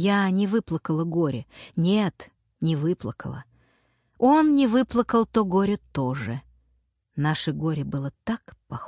Я не выплакала горе. Нет, не выплакала. Он не выплакал то горе тоже. Наше горе было так похоже.